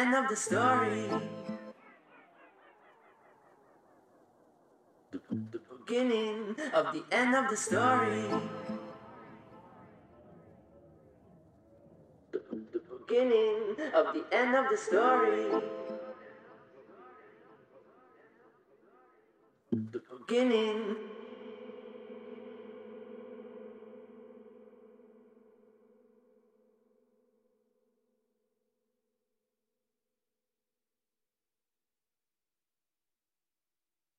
end of the story. The, the beginning of the end of the story. The, the beginning of the end of the story. The beginning